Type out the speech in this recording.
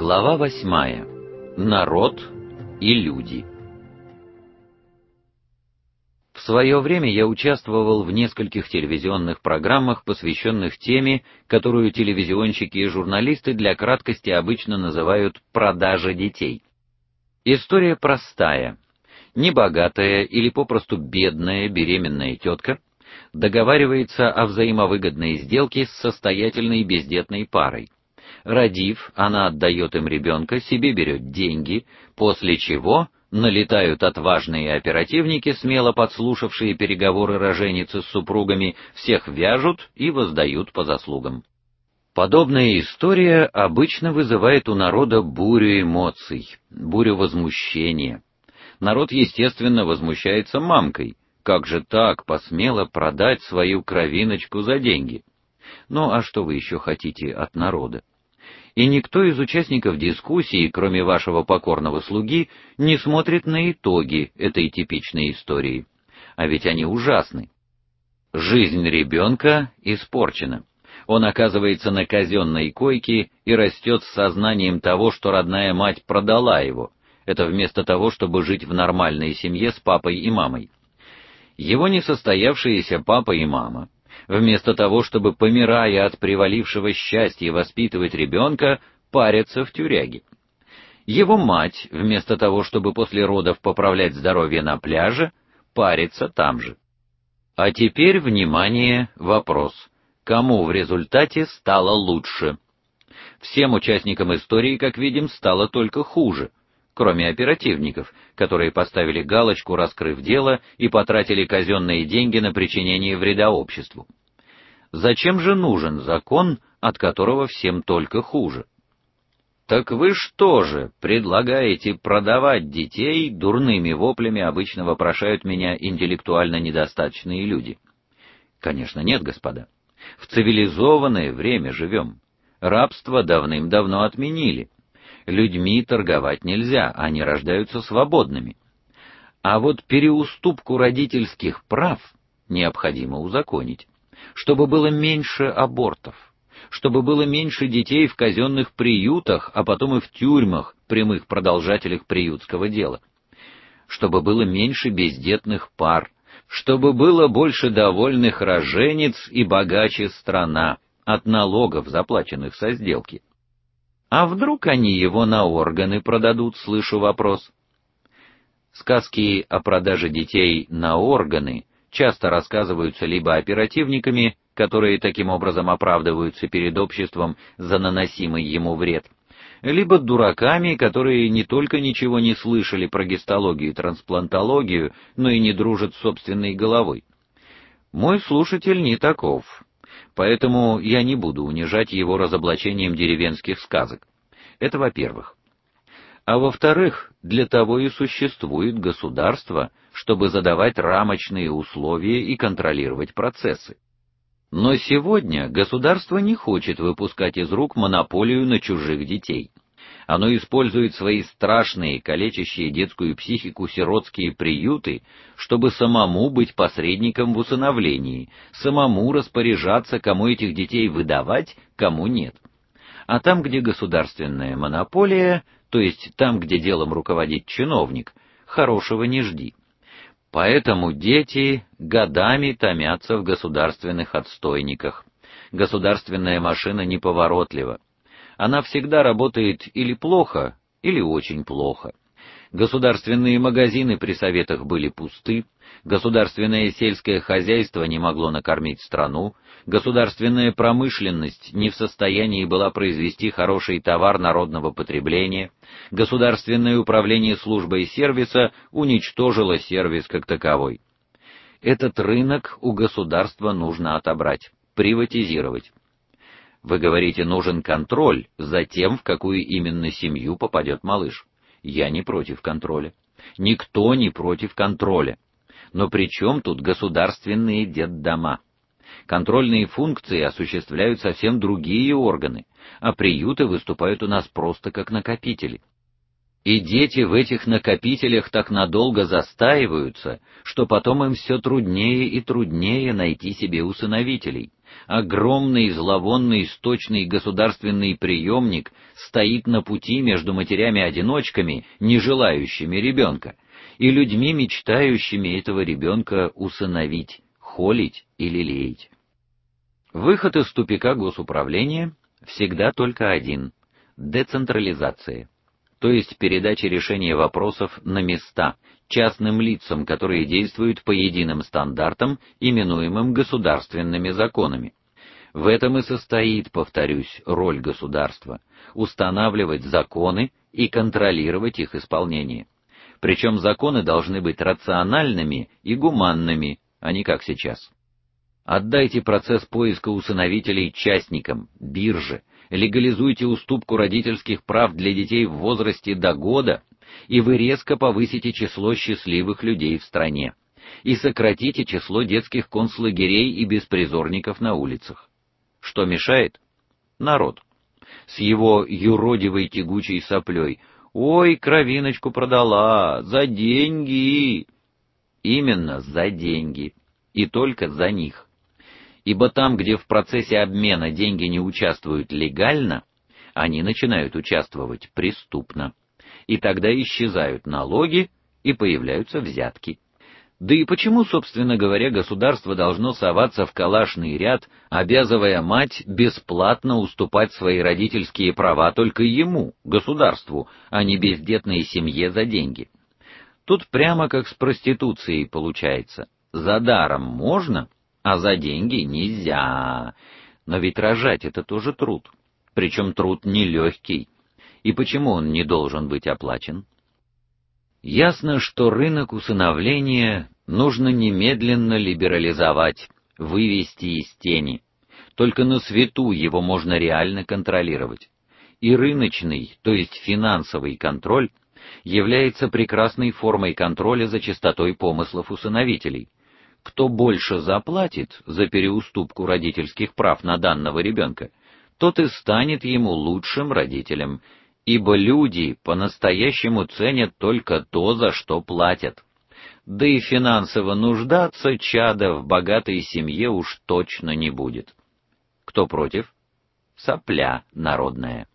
Глава восьмая. Народ и люди. В свое время я участвовал в нескольких телевизионных программах, посвященных теме, которую телевизионщики и журналисты для краткости обычно называют продажа детей. История простая. Небогатая или попросту бедная беременная тетка договаривается о взаимовыгодной сделке с состоятельной бездетной парой. Родив, она отдает им ребенка, себе берет деньги, после чего налетают отважные оперативники, смело подслушавшие переговоры роженицы с супругами, всех вяжут и воздают по заслугам. Подобная история обычно вызывает у народа бурю эмоций, бурю возмущения. Народ, естественно, возмущается мамкой. Как же так посмела продать свою кровиночку за деньги? Ну а что вы еще хотите от народа? И никто из участников дискуссии, кроме вашего покорного слуги, не смотрит на итоги этой типичной истории. А ведь они ужасны. Жизнь ребенка испорчена. Он оказывается на казенной койке и растет с сознанием того, что родная мать продала его. Это вместо того, чтобы жить в нормальной семье с папой и мамой. Его несостоявшиеся папа и мама вместо того, чтобы помирая от привалившего счастья воспитывать ребенка, парятся в тюряге. Его мать, вместо того, чтобы после родов поправлять здоровье на пляже, парится там же. А теперь внимание, вопрос: кому в результате стало лучше? Всем участникам истории, как видим, стало только хуже, кроме оперативников, которые поставили галочку, раскрыв дело, и потратили казенные деньги на причинение вреда обществу. Зачем же нужен закон, от которого всем только хуже? Так вы что же, предлагаете продавать детей дурными воплями обычно вопрошают меня интеллектуально недостаточные люди. Конечно, нет, господа. В цивилизованное время живем. Рабство давным-давно отменили. Людьми торговать нельзя, они рождаются свободными. А вот переуступку родительских прав необходимо узаконить чтобы было меньше абортов, чтобы было меньше детей в казенных приютах, а потом и в тюрьмах, прямых продолжателях приютского дела, чтобы было меньше бездетных пар, чтобы было больше довольных роженец и богаче страна от налогов, заплаченных со сделки. А вдруг они его на органы продадут, слышу вопрос. Сказки о продаже детей на органы часто рассказываются либо оперативниками, которые таким образом оправдываются перед обществом за наносимый ему вред, либо дураками, которые не только ничего не слышали про гистологию и трансплантологию, но и не дружат с собственной головой. Мой слушатель не таков. Поэтому я не буду унижать его разоблачением деревенских сказок. Это во-первых. А во-вторых, для того и существует государство, чтобы задавать рамочные условия и контролировать процессы. Но сегодня государство не хочет выпускать из рук монополию на чужих детей. Оно использует свои страшные, калечащие детскую психику сиротские приюты, чтобы самому быть посредником в усыновлении, самому распоряжаться, кому этих детей выдавать, кому нет. А там, где государственная монополия, то есть там, где делом руководит чиновник, хорошего не жди. Поэтому дети годами томятся в государственных отстойниках. Государственная машина неповоротлива. Она всегда работает или плохо, или очень плохо. Государственные магазины при советах были пусты, государственное сельское хозяйство не могло накормить страну, государственная промышленность не в состоянии была произвести хороший товар народного потребления, государственное управление службой сервиса уничтожило сервис как таковой. Этот рынок у государства нужно отобрать, приватизировать. Вы говорите, нужен контроль за тем, в какую именно семью попадет малыш. Я не против контроля. Никто не против контроля. Но при чем тут государственные детдома? Контрольные функции осуществляют совсем другие органы, а приюты выступают у нас просто как накопители. И дети в этих накопителях так надолго застаиваются, что потом им все труднее и труднее найти себе усыновителей. Огромный зловонный сточный государственный приемник стоит на пути между матерями-одиночками, не желающими ребенка, и людьми, мечтающими этого ребенка усыновить, холить или лелеять. Выход из тупика госуправления всегда только один децентрализация то есть передача решения вопросов на места частным лицам, которые действуют по единым стандартам, именуемым государственными законами. В этом и состоит, повторюсь, роль государства устанавливать законы и контролировать их исполнение. Причем законы должны быть рациональными и гуманными, а не как сейчас. Отдайте процесс поиска усыновителей частникам, бирже, легализуйте уступку родительских прав для детей в возрасте до года, и вы резко повысите число счастливых людей в стране и сократите число детских концлагерей и беспризорников на улицах. Что мешает? Народ. С его юродивой тягучей соплей. Ой, кровиночку продала за деньги. Именно за деньги, и только за них ибо там, где в процессе обмена деньги не участвуют легально, они начинают участвовать преступно. И тогда исчезают налоги и появляются взятки. Да и почему, собственно говоря, государство должно соваться в калашный ряд, обязывая мать бесплатно уступать свои родительские права только ему, государству, а не бездетной семье за деньги? Тут прямо как с проституцией получается. За даром можно, а за деньги нельзя. Но ведь рожать это тоже труд, причем труд нелегкий. И почему он не должен быть оплачен? Ясно, что рынок усыновления нужно немедленно либерализовать, вывести из тени. Только на свету его можно реально контролировать. И рыночный, то есть финансовый контроль является прекрасной формой контроля за чистотой помыслов усыновителей кто больше заплатит за переуступку родительских прав на данного ребенка, тот и станет ему лучшим родителем, ибо люди по-настоящему ценят только то, за что платят. Да и финансово нуждаться чада в богатой семье уж точно не будет. Кто против? Сопля народная.